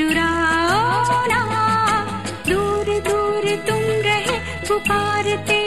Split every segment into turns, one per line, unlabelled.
चुराओ ना। दूर दूर तुम रहे पुकारते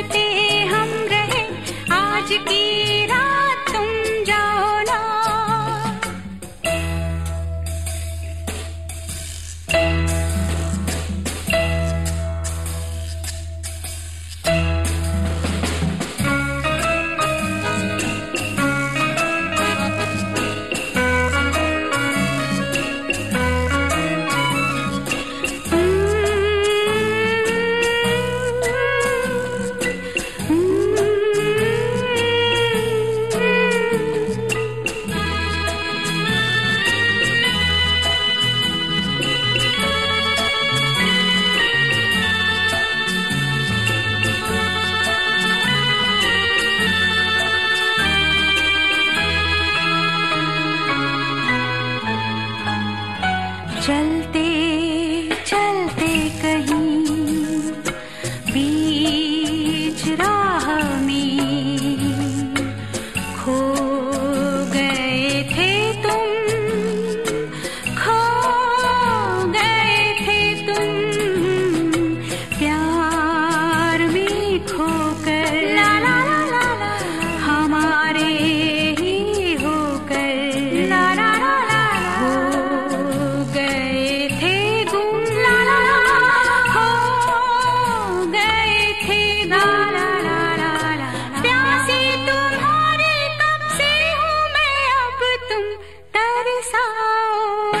करते हम रहे आज की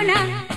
Corona. corona.